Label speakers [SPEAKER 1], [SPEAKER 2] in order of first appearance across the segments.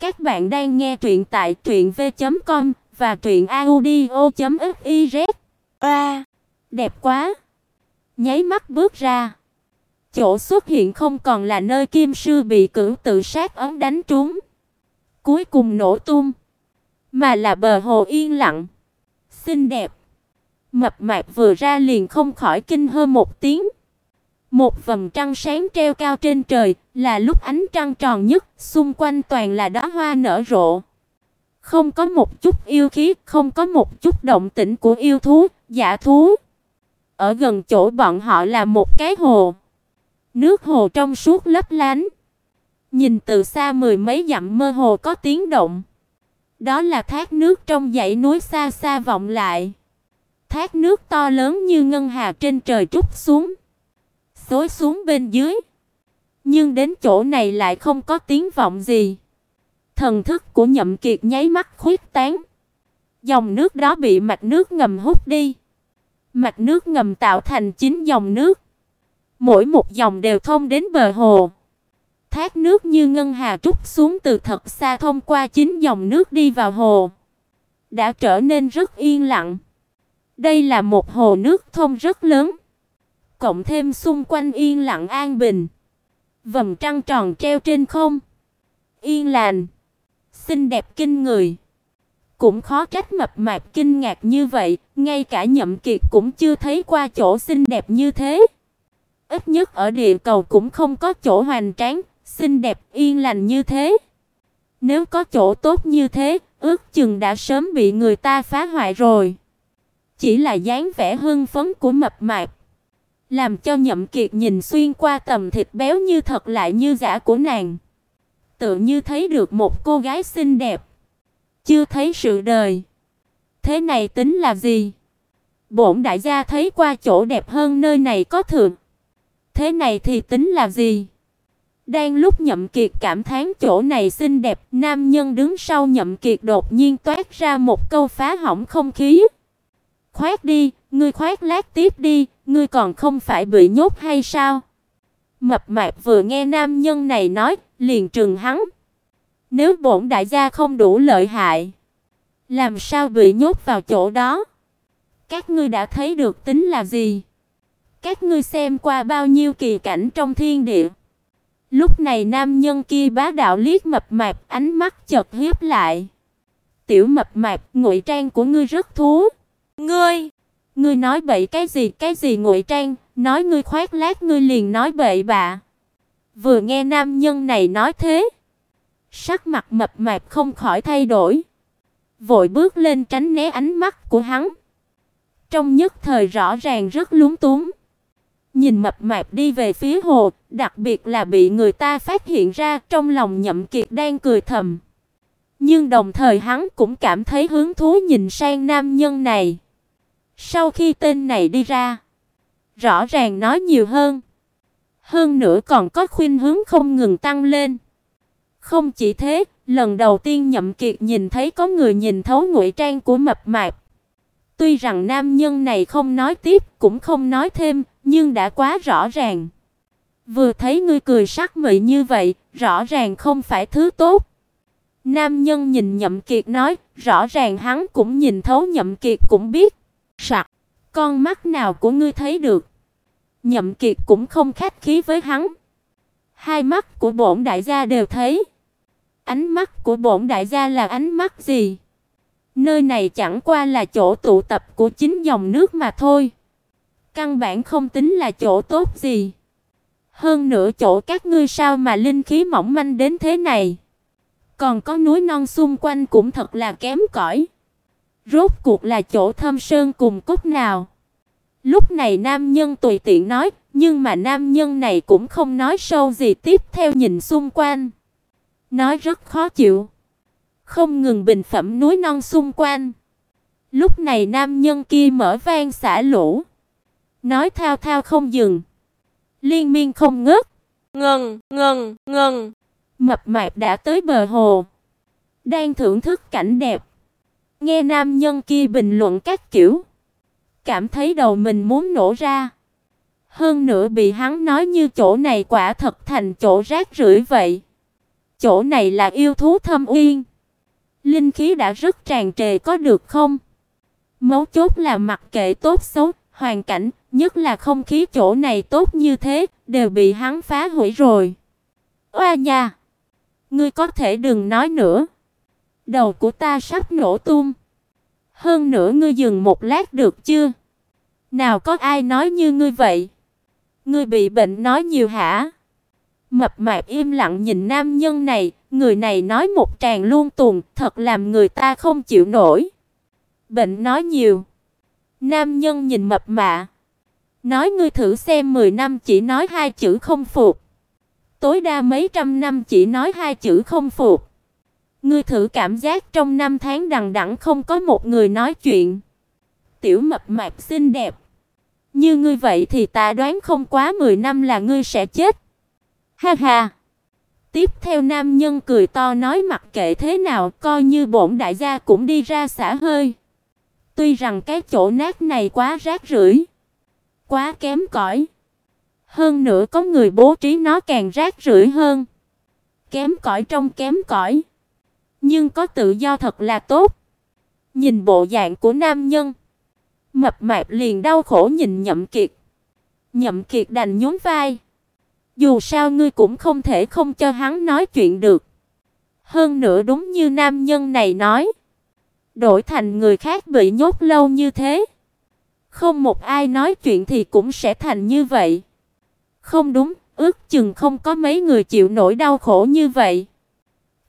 [SPEAKER 1] Các bạn đang nghe truyện tại truyệnv.com và truyệnaudio.fiz. A, đẹp quá. Nháy mắt bước ra, chỗ xuất hiện không còn là nơi Kim sư bị cửu tự sát ấn đánh trúng, cuối cùng nổ tung, mà là bờ hồ yên lặng, xinh đẹp. Mập mạp vừa ra liền không khỏi kinh hơ một tiếng. Một vầng trăng sáng treo cao trên trời, là lúc ánh trăng tròn nhất, xung quanh toàn là đóa hoa nở rộ. Không có một chút yêu khí, không có một chút động tĩnh của yêu thú, giả thú. Ở gần chỗ bọn họ là một cái hồ. Nước hồ trong suốt lấp lánh. Nhìn từ xa mười mấy dặm mơ hồ có tiếng động. Đó là thác nước trong dãy núi xa xa vọng lại. Thác nước to lớn như ngân hà trên trời trút xuống xối xuống bên dưới. Nhưng đến chỗ này lại không có tiếng vọng gì. Thần thức của Nhậm Kiệt nháy mắt khuyết tán. Dòng nước đó bị mạch nước ngầm hút đi. Mạch nước ngầm tạo thành chín dòng nước. Mỗi một dòng đều thông đến bờ hồ. Thác nước như ngân hà trút xuống từ thật xa thông qua chín dòng nước đi vào hồ. Đã trở nên rất yên lặng. Đây là một hồ nước thông rất lớn cộng thêm xung quanh yên lặng an bình. Vầng trăng tròn treo trên không, yên lành, xinh đẹp kinh người. Cũng khó trách mập mạp kinh ngạc như vậy, ngay cả Nhậm Kiệt cũng chưa thấy qua chỗ xinh đẹp như thế. Ít nhất ở địa cầu cũng không có chỗ hoành tráng, xinh đẹp yên lành như thế. Nếu có chỗ tốt như thế, ước chừng đã sớm bị người ta phá hoại rồi. Chỉ là dáng vẻ hưng phấn của mập mạp làm cho Nhậm Kiệt nhìn xuyên qua tầm thịt béo như thật lại như giả của nàng. Tự như thấy được một cô gái xinh đẹp. Chưa thấy sự đời. Thế này tính là gì? Bổn đại gia thấy qua chỗ đẹp hơn nơi này có thường. Thế này thì tính là gì? Đang lúc Nhậm Kiệt cảm thán chỗ này xinh đẹp, nam nhân đứng sau Nhậm Kiệt đột nhiên toát ra một câu phá hỏng không khí. khoét đi, ngươi khoét lát tiếp đi, ngươi còn không phải bị nhốt hay sao? Mập mạp vừa nghe nam nhân này nói, liền trừng hắn. Nếu bổn đại gia không đủ lợi hại, làm sao bị nhốt vào chỗ đó? Các ngươi đã thấy được tính là gì? Các ngươi xem qua bao nhiêu kỳ cảnh trong thiên địa. Lúc này nam nhân kia bá đạo liếc mập mạp, ánh mắt chợt hiếp lại. Tiểu mập mạp, ngụy trang của ngươi rất thú. Ngươi, ngươi nói bậy cái gì, cái gì ngụy trang, nói ngươi khoác lác ngươi liền nói bậy bạ. Vừa nghe nam nhân này nói thế, sắc mặt mập mạp không khỏi thay đổi, vội bước lên tránh né ánh mắt của hắn. Trong nhất thời rõ ràng rất lúng túng. Nhìn mập mạp đi về phía hồ, đặc biệt là bị người ta phát hiện ra, trong lòng Nhậm Kiệt đang cười thầm. Nhưng đồng thời hắn cũng cảm thấy hứng thú nhìn sang nam nhân này. Sau khi tên này đi ra, rõ ràng nói nhiều hơn. Hơn nữa còn có khuynh hướng không ngừng tăng lên. Không chỉ thế, lần đầu tiên Nhậm Kiệt nhìn thấy có người nhìn thấu ngụy trang của mập mạp. Tuy rằng nam nhân này không nói tiếp, cũng không nói thêm, nhưng đã quá rõ ràng. Vừa thấy ngươi cười sắc mị như vậy, rõ ràng không phải thứ tốt. Nam nhân nhìn Nhậm Kiệt nói, rõ ràng hắn cũng nhìn thấu Nhậm Kiệt cũng biết. Sặc, con mắt nào của ngươi thấy được? Nhậm Kiệt cũng không khách khí với hắn. Hai mắt của bổn đại gia đều thấy. Ánh mắt của bổn đại gia là ánh mắt gì? Nơi này chẳng qua là chỗ tụ tập của chính dòng nước mà thôi. Căn bản không tính là chỗ tốt gì. Hơn nữa chỗ các ngươi sao mà linh khí mỏng manh đến thế này? Còn có núi non xung quanh cũng thật là kém cỏi. Rốt cuộc là chỗ thâm sơn cùng cốt nào? Lúc này nam nhân tùy tiện nói, nhưng mà nam nhân này cũng không nói sâu gì tiếp theo nhìn xung quanh. Nói rất khó chịu. Không ngừng bình phẩm núi non xung quanh. Lúc này nam nhân kia mở vang xả lũ. Nói thao thao không dừng. Liên miên không ngớt. ngừng ngừng ngừng, Mập mạp đã tới bờ hồ. Đang thưởng thức cảnh đẹp. Nghe nam nhân kia bình luận các kiểu, cảm thấy đầu mình muốn nổ ra. Hơn nữa bị hắn nói như chỗ này quả thật thành chỗ rác rưởi vậy. Chỗ này là yêu thú thâm uyên. Linh khí đã rất tràn trề có được không? Mấu chốt là mặc kệ tốt xấu, hoàn cảnh, nhất là không khí chỗ này tốt như thế, đều bị hắn phá hủy rồi. Oa nha, ngươi có thể đừng nói nữa. Đầu của ta sắp nổ tung. Hơn nữa ngươi dừng một lát được chưa? Nào có ai nói như ngươi vậy? Ngươi bị bệnh nói nhiều hả? Mập mạp im lặng nhìn nam nhân này, người này nói một tràng luôn tuồng, thật làm người ta không chịu nổi. Bệnh nói nhiều. Nam nhân nhìn mập mạ, nói ngươi thử xem 10 năm chỉ nói hai chữ không phục. Tối đa mấy trăm năm chỉ nói hai chữ không phục. Ngươi thử cảm giác trong năm tháng đằng đẵng không có một người nói chuyện. Tiểu mập mạp xinh đẹp. Như ngươi vậy thì ta đoán không quá 10 năm là ngươi sẽ chết. Ha ha. Tiếp theo nam nhân cười to nói mặc kệ thế nào, coi như bổn đại gia cũng đi ra xả hơi. Tuy rằng cái chỗ nát này quá rác rưởi, quá kém cỏi. Hơn nữa có người bố trí nó càng rác rưởi hơn. Kém cỏi trong kém cỏi. Nhưng có tự do thật là tốt. Nhìn bộ dạng của nam nhân, mập mạp liền đau khổ nhìn Nhậm Kiệt. Nhậm Kiệt đành nhún vai. Dù sao ngươi cũng không thể không cho hắn nói chuyện được. Hơn nữa đúng như nam nhân này nói, đổi thành người khác bị nhốt lâu như thế, không một ai nói chuyện thì cũng sẽ thành như vậy. Không đúng, ước chừng không có mấy người chịu nổi đau khổ như vậy.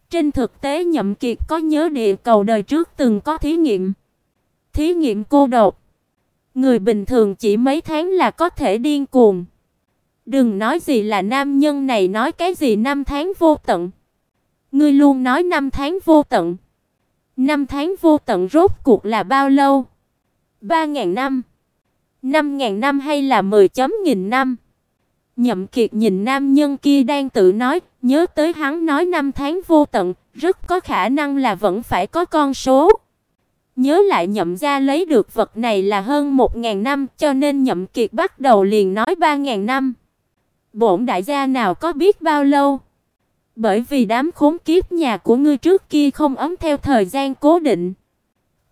[SPEAKER 1] Trên thực tế Nhậm Kiệt có nhớ địa cầu đời trước từng có thí nghiệm. Thí nghiệm cô độc. Người bình thường chỉ mấy tháng là có thể điên cuồng. Đừng nói gì là nam nhân này nói cái gì năm tháng vô tận. Ngươi luôn nói năm tháng vô tận. Năm tháng vô tận rốt cuộc là bao lâu? Ba ngàn năm, năm ngàn năm hay là mười chấm nghìn năm? Nhậm Kiệt nhìn nam nhân kia đang tự nói, nhớ tới hắn nói năm tháng vô tận, rất có khả năng là vẫn phải có con số. Nhớ lại Nhậm gia lấy được vật này là hơn một ngàn năm, cho nên Nhậm Kiệt bắt đầu liền nói ba ngàn năm. Bổn đại gia nào có biết bao lâu? Bởi vì đám khốn kiếp nhà của ngươi trước kia không ấm theo thời gian cố định,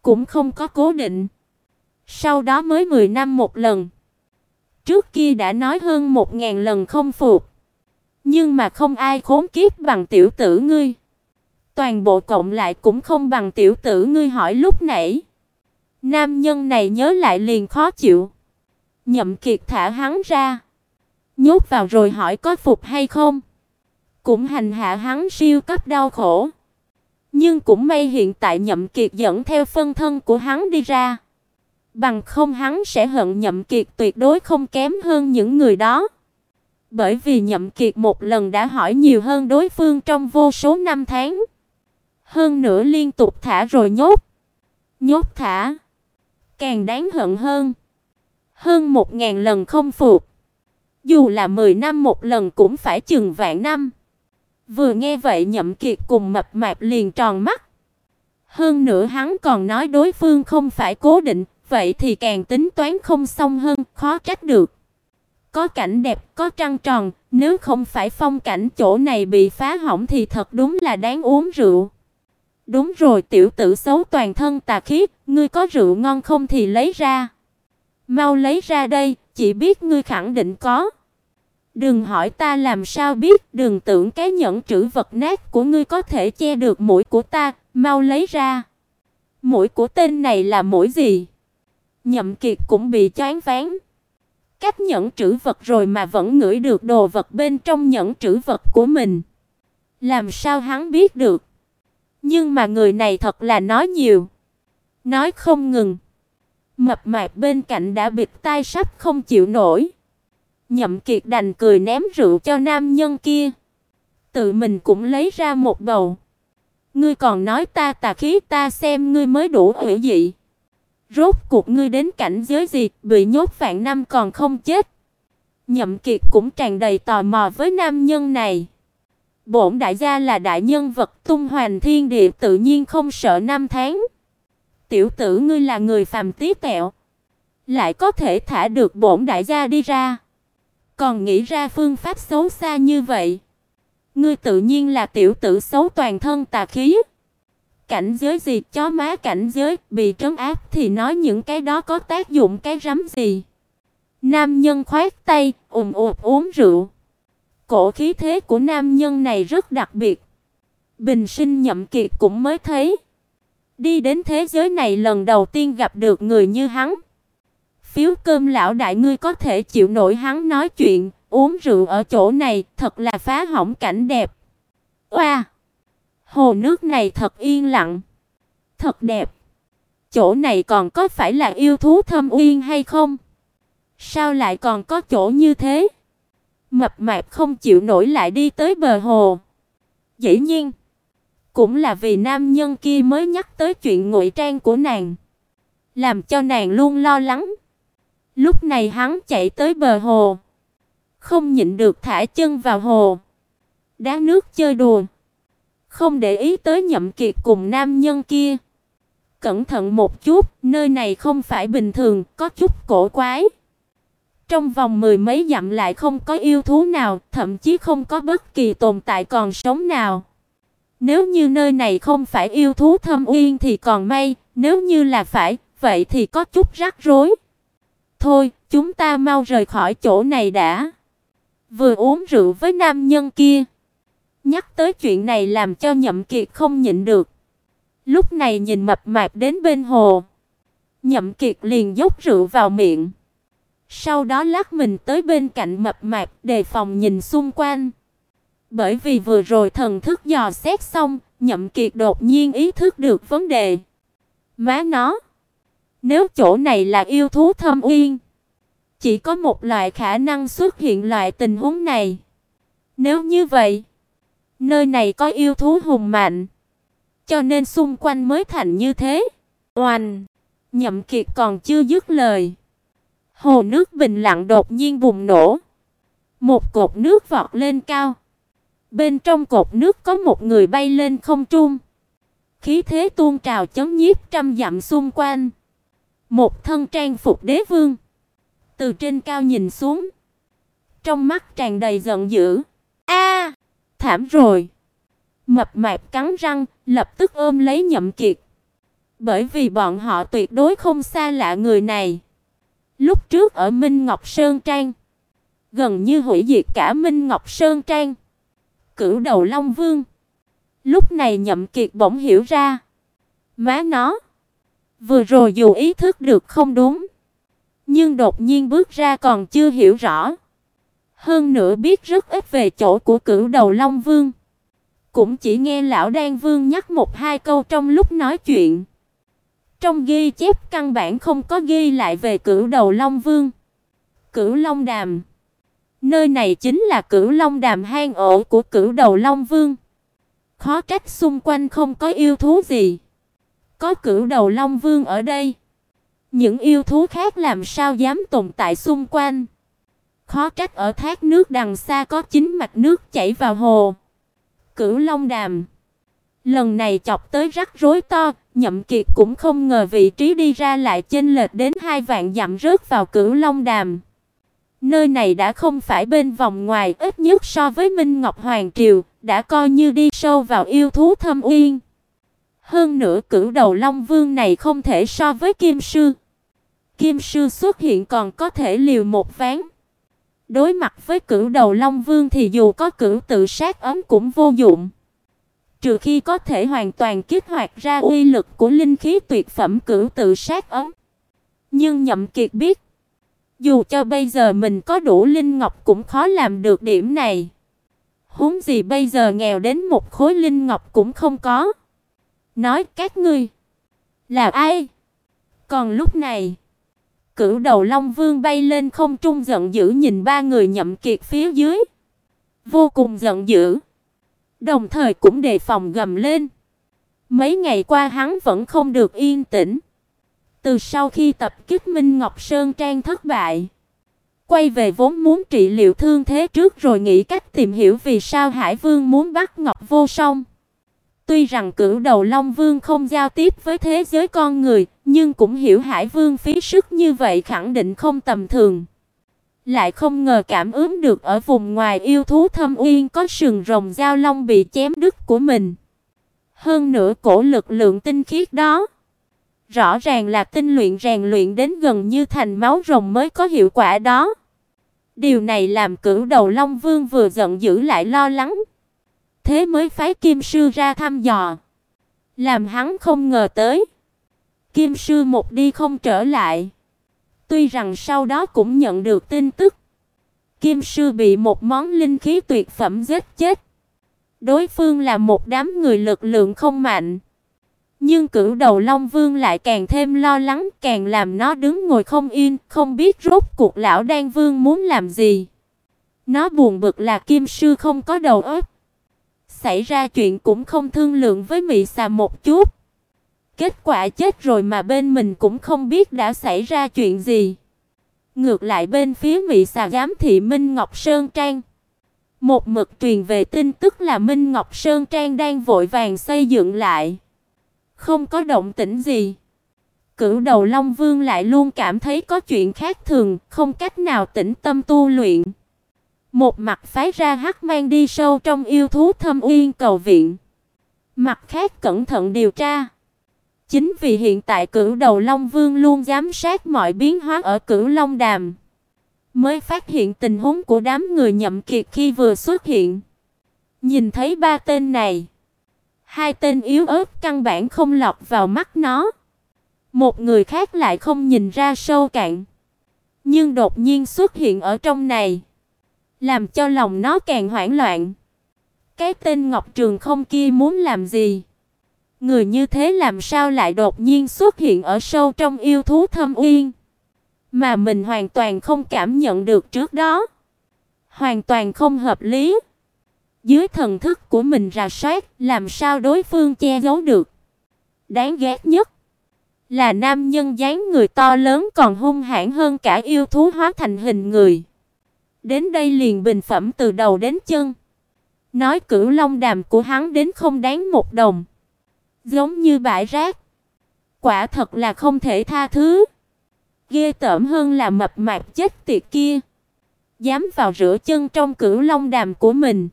[SPEAKER 1] cũng không có cố định. Sau đó mới 10 năm một lần. Trước kia đã nói hơn một ngàn lần không phục. Nhưng mà không ai khốn kiếp bằng tiểu tử ngươi. Toàn bộ cộng lại cũng không bằng tiểu tử ngươi hỏi lúc nãy. Nam nhân này nhớ lại liền khó chịu. Nhậm Kiệt thả hắn ra, nhốt vào rồi hỏi có phục hay không. Cũng hành hạ hắn siêu cấp đau khổ. Nhưng cũng may hiện tại Nhậm Kiệt dẫn theo phân thân của hắn đi ra. Bằng không hắn sẽ hận Nhậm Kiệt tuyệt đối không kém hơn những người đó. Bởi vì Nhậm Kiệt một lần đã hỏi nhiều hơn đối phương trong vô số năm tháng. Hơn nữa liên tục thả rồi nhốt. Nhốt thả. Càng đáng hận hơn. Hơn một ngàn lần không phục. Dù là 10 năm một lần cũng phải chừng vạn năm. Vừa nghe vậy Nhậm Kiệt cùng mập mạp liền tròn mắt. Hơn nữa hắn còn nói đối phương không phải cố định, vậy thì càng tính toán không xong hơn, khó trách được. Có cảnh đẹp, có trăng tròn, nếu không phải phong cảnh chỗ này bị phá hỏng thì thật đúng là đáng uống rượu. Đúng rồi, tiểu tử xấu toàn thân tà khí, ngươi có rượu ngon không thì lấy ra. Mau lấy ra đây, chỉ biết ngươi khẳng định có. Đừng hỏi ta làm sao biết, đừng tưởng cái nhẫn trữ vật nát của ngươi có thể che được mũi của ta, mau lấy ra. Mũi của tên này là mũi gì? Nhậm Kiệt cũng bị choáng váng. Cách nhẫn trữ vật rồi mà vẫn ngửi được đồ vật bên trong nhẫn trữ vật của mình. Làm sao hắn biết được? Nhưng mà người này thật là nói nhiều, nói không ngừng. Mập mạp bên cạnh đã bịt tai sắp không chịu nổi. Nhậm Kiệt đành cười ném rượu cho nam nhân kia. Tự mình cũng lấy ra một bầu. Ngươi còn nói ta tà khí ta xem ngươi mới đủ hủy dị. Rốt cuộc ngươi đến cảnh giới gì, bị nhốt vạn năm còn không chết. Nhậm Kiệt cũng tràn đầy tò mò với nam nhân này. Bổn đại gia là đại nhân vật tung hoành thiên địa tự nhiên không sợ năm tháng. Tiểu tử ngươi là người phàm tí tẹo, lại có thể thả được bổn đại gia đi ra, còn nghĩ ra phương pháp xấu xa như vậy. Ngươi tự nhiên là tiểu tử xấu toàn thân tà khí. Cảnh giới gì chó má cảnh giới, bị trấn áp thì nói những cái đó có tác dụng cái rắm gì. Nam nhân khoát tay, ùm ụp uống rượu. Cổ khí thế của nam nhân này rất đặc biệt. Bình sinh nhậm kiệt cũng mới thấy. Đi đến thế giới này lần đầu tiên gặp được người như hắn. Phiếu cơm lão đại ngươi có thể chịu nổi hắn nói chuyện, uống rượu ở chỗ này, thật là phá hỏng cảnh đẹp. Oa! Hồ nước này thật yên lặng, thật đẹp. Chỗ này còn có phải là yêu thú thâm uyên hay không? Sao lại còn có chỗ như thế? Mập mạp không chịu nổi lại đi tới bờ hồ. Dĩ nhiên, cũng là vì nam nhân kia mới nhắc tới chuyện ngụy trang của nàng, làm cho nàng luôn lo lắng. Lúc này hắn chạy tới bờ hồ, không nhịn được thả chân vào hồ, đá nước chơi đùa, không để ý tới Nhậm Kiệt cùng nam nhân kia. Cẩn thận một chút, nơi này không phải bình thường, có chút cổ quái. Trong vòng mười mấy dặm lại không có yêu thú nào, thậm chí không có bất kỳ tồn tại còn sống nào. Nếu như nơi này không phải yêu thú thâm uyên thì còn may, nếu như là phải, vậy thì có chút rắc rối. Thôi, chúng ta mau rời khỏi chỗ này đã. Vừa uống rượu với nam nhân kia, nhắc tới chuyện này làm cho Nhậm Kiệt không nhịn được. Lúc này nhìn mập mạp đến bên hồ, Nhậm Kiệt liền dốc rượu vào miệng. Sau đó lắc mình tới bên cạnh mập mạp, đề phòng nhìn xung quanh. Bởi vì vừa rồi thần thức dò xét xong, Nhậm Kiệt đột nhiên ý thức được vấn đề. Má nó, nếu chỗ này là yêu thú thâm uyên, chỉ có một loại khả năng xuất hiện loại tình huống này. Nếu như vậy, nơi này có yêu thú hùng mạnh, cho nên xung quanh mới thành như thế. Oanh, Nhậm Kiệt còn chưa dứt lời, hồ nước bình lặng đột nhiên bùng nổ. Một cột nước vọt lên cao. Bên trong cột nước có một người bay lên không trung. Khí thế tuôn trào chấn nhiếp trăm dặm xung quanh. Một thân trang phục đế vương. Từ trên cao nhìn xuống, trong mắt tràn đầy giận dữ. Thảm rồi. Mập mạp cắn răng, lập tức ôm lấy Nhậm Kiệt. Bởi vì bọn họ tuyệt đối không xa lạ người này. Lúc trước ở Minh Ngọc Sơn Trang, gần như hủy diệt cả Minh Ngọc Sơn Trang. Cửu đầu Long Vương. Lúc này Nhậm Kiệt bỗng hiểu ra, má nó, vừa rồi dù ý thức được không đúng, nhưng đột nhiên bước ra còn chưa hiểu rõ. Hơn nữa biết rất ít về chỗ của Cửu đầu Long Vương. Cũng chỉ nghe lão Đan Vương nhắc một hai câu trong lúc nói chuyện. Trong ghi chép căn bản không có ghi lại về Cửu đầu Long Vương. Cửu Long Đàm Nơi này chính là Cửu Long Đàm hang ổ của Cửu Đầu Long Vương. Khó trách xung quanh không có yêu thú gì. Có Cửu Đầu Long Vương ở đây, những yêu thú khác làm sao dám tồn tại xung quanh. Khó trách ở thác nước đằng xa có chính mạch nước chảy vào hồ. Cửu Long Đàm. Lần này chọc tới rắc rối to, Nhậm Kiệt cũng không ngờ vị trí đi ra lại chênh lệch đến hai vạn dặm rớt vào Cửu Long Đàm. Nơi này đã không phải bên vòng ngoài, ít nhất so với Minh Ngọc Hoàng triều, đã coi như đi sâu vào yêu thú thâm uyên. Hơn nữa cửu đầu Long Vương này không thể so với Kim sư. Kim sư xuất hiện còn có thể liều một ván. Đối mặt với cửu đầu Long Vương thì dù có cửu tự sát ấm cũng vô dụng. Trừ khi có thể hoàn toàn kích hoạt ra uy lực của linh khí tuyệt phẩm cửu tự sát ấm. Nhưng Nhậm Kiệt biết, dù cho bây giờ mình có đủ linh ngọc cũng khó làm được điểm này. Huống gì bây giờ nghèo đến một khối linh ngọc cũng không có. Nói các ngươi là ai? Còn lúc này, Cửu Đầu Long Vương bay lên không trung giận dữ nhìn ba người nhậm kiệt phía dưới, vô cùng giận dữ, đồng thời cũng đề phòng gầm lên. Mấy ngày qua hắn vẫn không được yên tĩnh. Từ sau khi tập kích Minh Ngọc Sơn Trang thất bại, quay về vốn muốn trị liệu thương thế trước rồi nghĩ cách tìm hiểu vì sao Hải Vương muốn bắt Ngọc Vô Song. Tuy rằng Cửu Đầu Long Vương không giao tiếp với thế giới con người, nhưng cũng hiểu Hải Vương phí sức như vậy khẳng định không tầm thường. lại không ngờ cảm ứng được ở vùng ngoài yêu thú thâm uyên có sừng rồng giao long bị chém đứt của mình. Hơn nữa cổ lực lượng tinh khiết đó, rõ ràng là tinh luyện rèn luyện đến gần như thành máu rồng mới có hiệu quả đó. Điều này làm Cửu Đầu Long Vương vừa giận dữ lại lo lắng. Thế mới phái Kim sư ra thăm dò, làm hắn không ngờ tới. Kim sư một đi không trở lại. Tuy rằng sau đó cũng nhận được tin tức, Kim sư bị một món linh khí tuyệt phẩm giết chết. Đối phương là một đám người lực lượng không mạnh. Nhưng Cửu Đầu Long Vương lại càng thêm lo lắng, càng làm nó đứng ngồi không yên, không biết rốt cuộc lão Đan Vương muốn làm gì. Nó buồn bực là Kim sư không có đầu óc. Xảy ra chuyện cũng không thương lượng với Mị Xà một chút. Kết quả chết rồi mà bên mình cũng không biết đã xảy ra chuyện gì. Ngược lại bên phía Mị Xà giám thị Minh Ngọc Sơn Trang, một mực truyền về tin tức là Minh Ngọc Sơn Trang đang vội vàng xây dựng lại. Không có động tĩnh gì. Cửu Đầu Long Vương lại luôn cảm thấy có chuyện khác thường, không cách nào tĩnh tâm tu luyện. Một mặt phái ra hắc mang đi sâu trong yêu thú thâm uyên cầu viện. Mặt khác cẩn thận điều tra. Chính vì hiện tại Cửu Đầu Long Vương luôn giám sát mọi biến hóa ở Cửu Long Đàm, mới phát hiện tình huống của đám người nhậm kiệt khi vừa xuất hiện. Nhìn thấy ba tên này, hai tên yếu ớt căn bản không lọt vào mắt nó. Một người khác lại không nhìn ra sâu cạn, nhưng đột nhiên xuất hiện ở trong này, làm cho lòng nó càng hoảng loạn. Cái tên Ngọc Trường Không kia muốn làm gì? Người như thế làm sao lại đột nhiên xuất hiện ở sâu trong yêu thú thâm uyên, mà mình hoàn toàn không cảm nhận được trước đó. Hoàn toàn không hợp lý. Dưới thần thức của mình rà soát, làm sao đối phương che giấu được? Đáng ghét nhất là nam nhân dáng người to lớn còn hung hãn hơn cả yêu thú hóa thành hình người. Đến đây liền bình phẩm từ đầu đến chân. Nói cửu long đàm của hắn đến không đáng một đồng giống như bãi rác. Quả thật là không thể tha thứ. Ghê tởm hơn là mập mạp chết tiệt kia, dám vào rửa chân trong cửu long đàm của mình.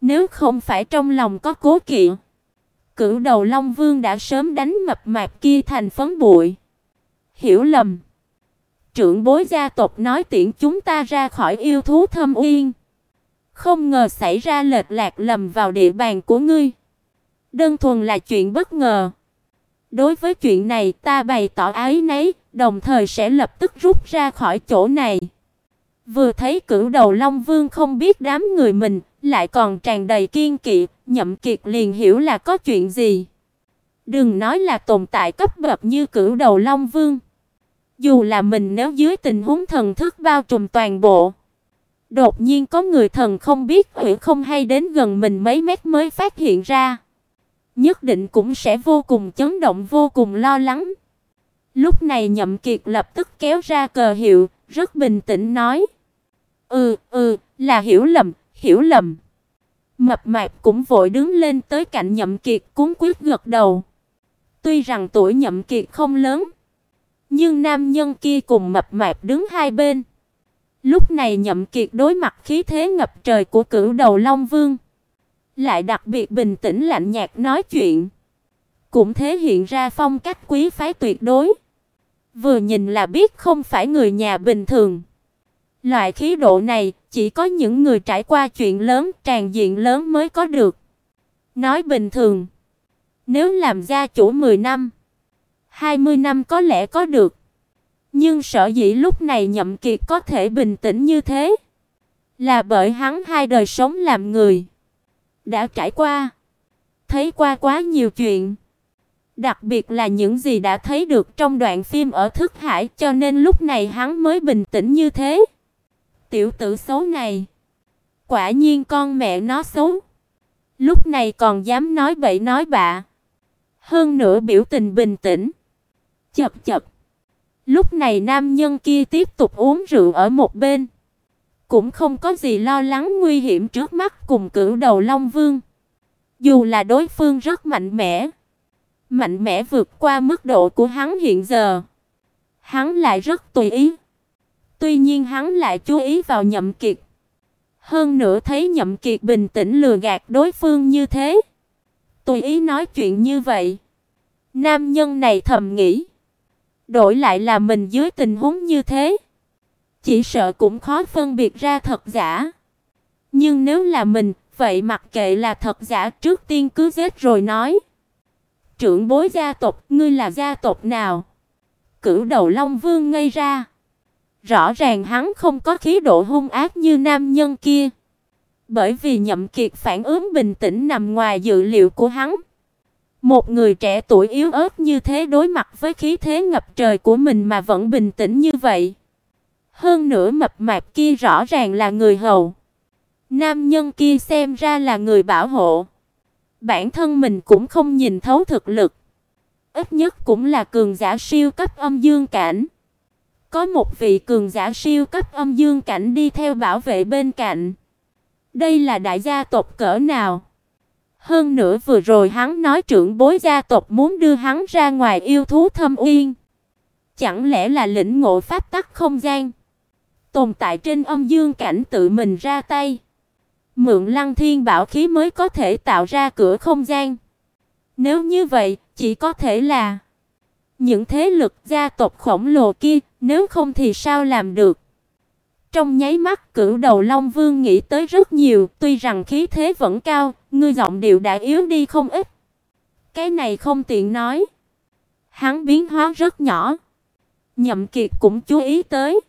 [SPEAKER 1] Nếu không phải trong lòng có cố kỵ, Cửu Đầu Long Vương đã sớm đánh mập mạp kia thành phấn bụi. Hiểu lầm. Trưởng bối gia tộc nói tiễn chúng ta ra khỏi yêu thú thâm uyên. Không ngờ xảy ra lệch lạc lầm vào địa bàn của ngươi. Đơn thuần là chuyện bất ngờ. Đối với chuyện này ta bày tỏ ái nấy, đồng thời sẽ lập tức rút ra khỏi chỗ này. Vừa thấy Cửu Đầu Long Vương không biết đám người mình, lại còn tràn đầy kiên kỵ, Nhậm Kiệt liền hiểu là có chuyện gì. Đừng nói là tồn tại cấp bậc như Cửu Đầu Long Vương. Dù là mình nếu dưới tình huống thần thức bao trùm toàn bộ, đột nhiên có người thần không biết hủy không hay đến gần mình mấy mét mới phát hiện ra nhất định cũng sẽ vô cùng chấn động vô cùng lo lắng. Lúc này Nhậm Kiệt lập tức kéo ra cờ hiệu, rất bình tĩnh nói: "Ừ, ừ, là hiểu lầm, hiểu lầm." Mập mạp cũng vội đứng lên tới cạnh Nhậm Kiệt cuống quyết gật đầu. Tuy rằng tuổi Nhậm Kiệt không lớn, nhưng nam nhân kia cùng mập mạp đứng hai bên. Lúc này Nhậm Kiệt đối mặt khí thế ngập trời của Cửu Đầu Long Vương, lại đặc biệt bình tĩnh lạnh nhạt nói chuyện, cũng thể hiện ra phong cách quý phái tuyệt đối. Vừa nhìn là biết không phải người nhà bình thường. Loại khí độ này chỉ có những người trải qua chuyện lớn, tràn diện lớn mới có được. Nói bình thường, nếu làm gia chủ 10 năm, 20 năm có lẽ có được. Nhưng sở dĩ lúc này Nhậm Kiệt có thể bình tĩnh như thế, là bởi hắn hai đời sống làm người đã trải qua, thấy qua quá nhiều chuyện, đặc biệt là những gì đã thấy được trong đoạn phim ở thức hải, cho nên lúc này hắn mới bình tĩnh như thế. Tiểu tử xấu này, quả nhiên con mẹ nó xấu. Lúc này còn dám nói bậy nói bạ. Hơn nữa biểu tình bình tĩnh. Chập chập. Lúc này nam nhân kia tiếp tục uống rượu ở một bên cũng không có gì lo lắng nguy hiểm trước mắt cùng cửu đầu Long Vương. Dù là đối phương rất mạnh mẽ, mạnh mẽ vượt qua mức độ của hắn hiện giờ, hắn lại rất tùy ý. Tuy nhiên hắn lại chú ý vào Nhậm Kiệt. Hơn nữa thấy Nhậm Kiệt bình tĩnh lừa gạt đối phương như thế, tùy ý nói chuyện như vậy. Nam nhân này thầm nghĩ, đổi lại là mình dưới tình huống như thế, chỉ sợ cũng khó phân biệt ra thật giả. Nhưng nếu là mình, vậy mặc kệ là thật giả, trước tiên cứ giết rồi nói. Trưởng bối gia tộc, ngươi là gia tộc nào? Cửu Đầu Long Vương ngây ra. Rõ ràng hắn không có khí độ hung ác như nam nhân kia. Bởi vì Nhậm Kiệt phản ứng bình tĩnh nằm ngoài dự liệu của hắn. Một người trẻ tuổi yếu ớt như thế đối mặt với khí thế ngập trời của mình mà vẫn bình tĩnh như vậy. Hơn nữa mập mạp kia rõ ràng là người hầu. Nam nhân kia xem ra là người bảo hộ. Bản thân mình cũng không nhìn thấu thực lực. Ít nhất cũng là cường giả siêu cấp âm dương cảnh. Có một vị cường giả siêu cấp âm dương cảnh đi theo bảo vệ bên cạnh. Đây là đại gia tộc cỡ nào? Hơn nữa vừa rồi hắn nói trưởng bối gia tộc muốn đưa hắn ra ngoài yêu thú thâm uyên. Chẳng lẽ là lĩnh ngộ pháp tắc không gian? Tồn tại trên âm dương cảnh tự mình ra tay. Mượn Lăng Thiên bảo khí mới có thể tạo ra cửa không gian. Nếu như vậy, chỉ có thể là những thế lực gia tộc khổng lồ kia, nếu không thì sao làm được? Trong nháy mắt, Cửu Đầu Long Vương nghĩ tới rất nhiều, tuy rằng khí thế vẫn cao, ngươi giọng điệu đã yếu đi không ít. Cái này không tiện nói. Hắn biến hóa rất nhỏ. Nhậm Kiệt cũng chú ý tới.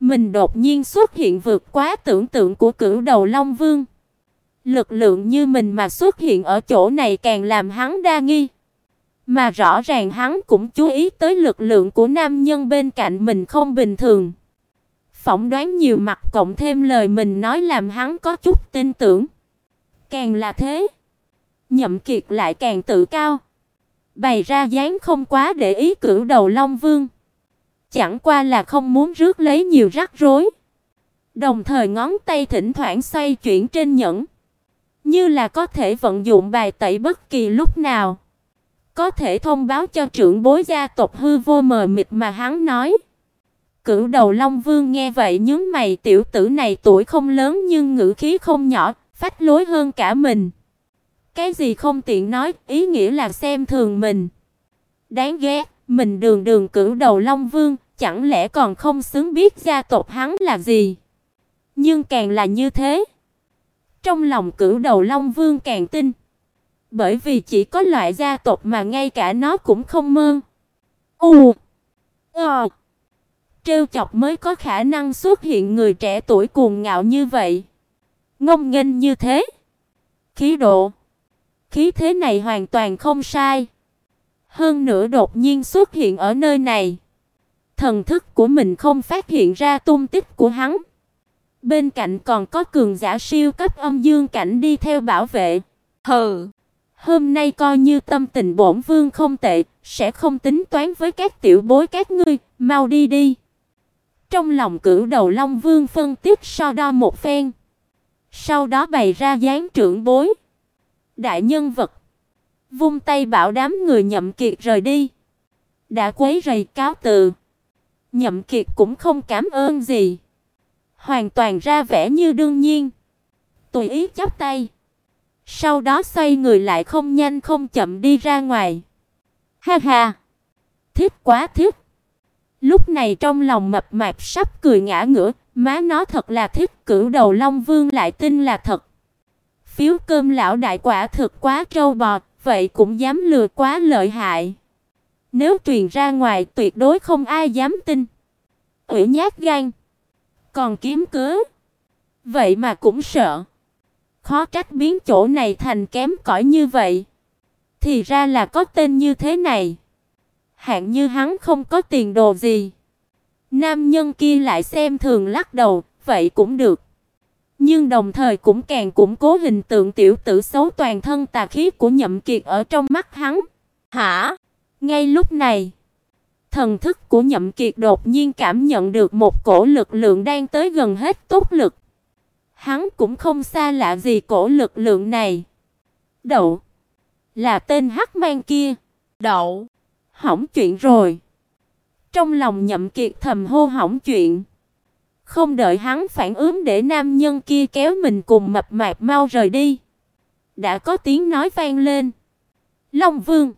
[SPEAKER 1] Mình đột nhiên xuất hiện vượt quá tưởng tượng của Cửu Đầu Long Vương. Lực lượng như mình mà xuất hiện ở chỗ này càng làm hắn đa nghi. Mà rõ ràng hắn cũng chú ý tới lực lượng của nam nhân bên cạnh mình không bình thường. Phỏng đoán nhiều mặt cộng thêm lời mình nói làm hắn có chút tin tưởng. Càng là thế, Nhậm Kiệt lại càng tự cao. Bày ra dáng không quá để ý cửu đầu Long Vương. Chẳng qua là không muốn rước lấy nhiều rắc rối. Đồng thời ngón tay thỉnh thoảng xoay chuyển trên nhẫn, như là có thể vận dụng bài tẩy bất kỳ lúc nào có thể thông báo cho trưởng bối gia tộc hư vô mờ mịt mà hắn nói. Cửu đầu Long Vương nghe vậy nhướng mày, tiểu tử này tuổi không lớn nhưng ngữ khí không nhỏ, phách lối hơn cả mình. Cái gì không tiện nói, ý nghĩa là xem thường mình. Đáng ghét, mình đường đường cửu đầu Long Vương, chẳng lẽ còn không xứng biết gia tộc hắn là gì? Nhưng càng là như thế, trong lòng cửu đầu Long Vương càng tin bởi vì chỉ có loại gia tộc mà ngay cả nó cũng không mơ. U. Ờ. Trêu chọc mới có khả năng xuất hiện người trẻ tuổi cuồng ngạo như vậy. Ngông nghênh như thế. Khí độ. Khí thế này hoàn toàn không sai. Hơn nữa đột nhiên xuất hiện ở nơi này. Thần thức của mình không phát hiện ra tung tích của hắn. Bên cạnh còn có cường giả siêu cấp âm dương cảnh đi theo bảo vệ. Hừ. Hôm nay coi như tâm tình bổn vương không tệ, sẽ không tính toán với các tiểu bối các ngươi, mau đi đi. Trong lòng cửu đầu Long Vương phân tích so đo một phen. Sau đó bày ra dáng trưởng bối. Đại nhân vật. Vung tay bảo đám người nhậm kiệt rời đi. Đã quấy rầy cáo từ. Nhậm kiệt cũng không cảm ơn gì. Hoàn toàn ra vẻ như đương nhiên. Tùy ý chắp tay. Sau đó xoay người lại không nhanh không chậm đi ra ngoài. Ha ha. Thích quá thích. Lúc này trong lòng mập mạp sắp cười ngã ngửa, má nó thật là thích, cửu đầu Long Vương lại tin là thật. Phiếu cơm lão đại quả thực quá trâu bò, vậy cũng dám lừa quá lợi hại. Nếu truyền ra ngoài tuyệt đối không ai dám tin. Ủy nhát gan. Còn kiếm cớ. Vậy mà cũng sợ. Khó trách biến chỗ này thành kém cỏi như vậy. Thì ra là có tên như thế này. Hạng như hắn không có tiền đồ gì. Nam nhân kia lại xem thường lắc đầu, vậy cũng được. Nhưng đồng thời cũng càng củng cố hình tượng tiểu tử xấu toàn thân tà khí của Nhậm Kiệt ở trong mắt hắn. Hả? Ngay lúc này, thần thức của Nhậm Kiệt đột nhiên cảm nhận được một cổ lực lượng đang tới gần hết tốc lực. Hắn cũng không xa lạ gì cổ lực lượng này. Đậu. Là tên hắc mang kia. Đậu. Hỏng chuyện rồi. Trong lòng nhậm kiệt thầm hô hỏng chuyện. Không đợi hắn phản ứng để nam nhân kia kéo mình cùng mập mạp mau rời đi. Đã có tiếng nói vang lên. Long Vương,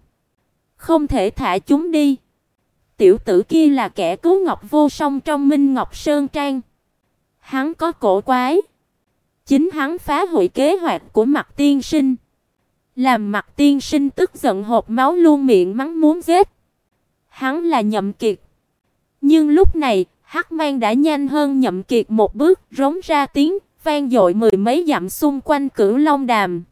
[SPEAKER 1] không thể thả chúng đi. Tiểu tử kia là kẻ cứu Ngọc Vô Song trong Minh Ngọc Sơn Trang. Hắn có cổ quái. Chính hắn phá hủy kế hoạch của Mạc Tiên Sinh. Làm Mạc Tiên Sinh tức giận hộc máu luôn miệng mắng muốn giết. Hắn là Nhậm Kiệt. Nhưng lúc này, Hắc Mang đã nhanh hơn Nhậm Kiệt một bước, rống ra tiếng vang dội mười mấy dặm xung quanh Cửu Long Đàm.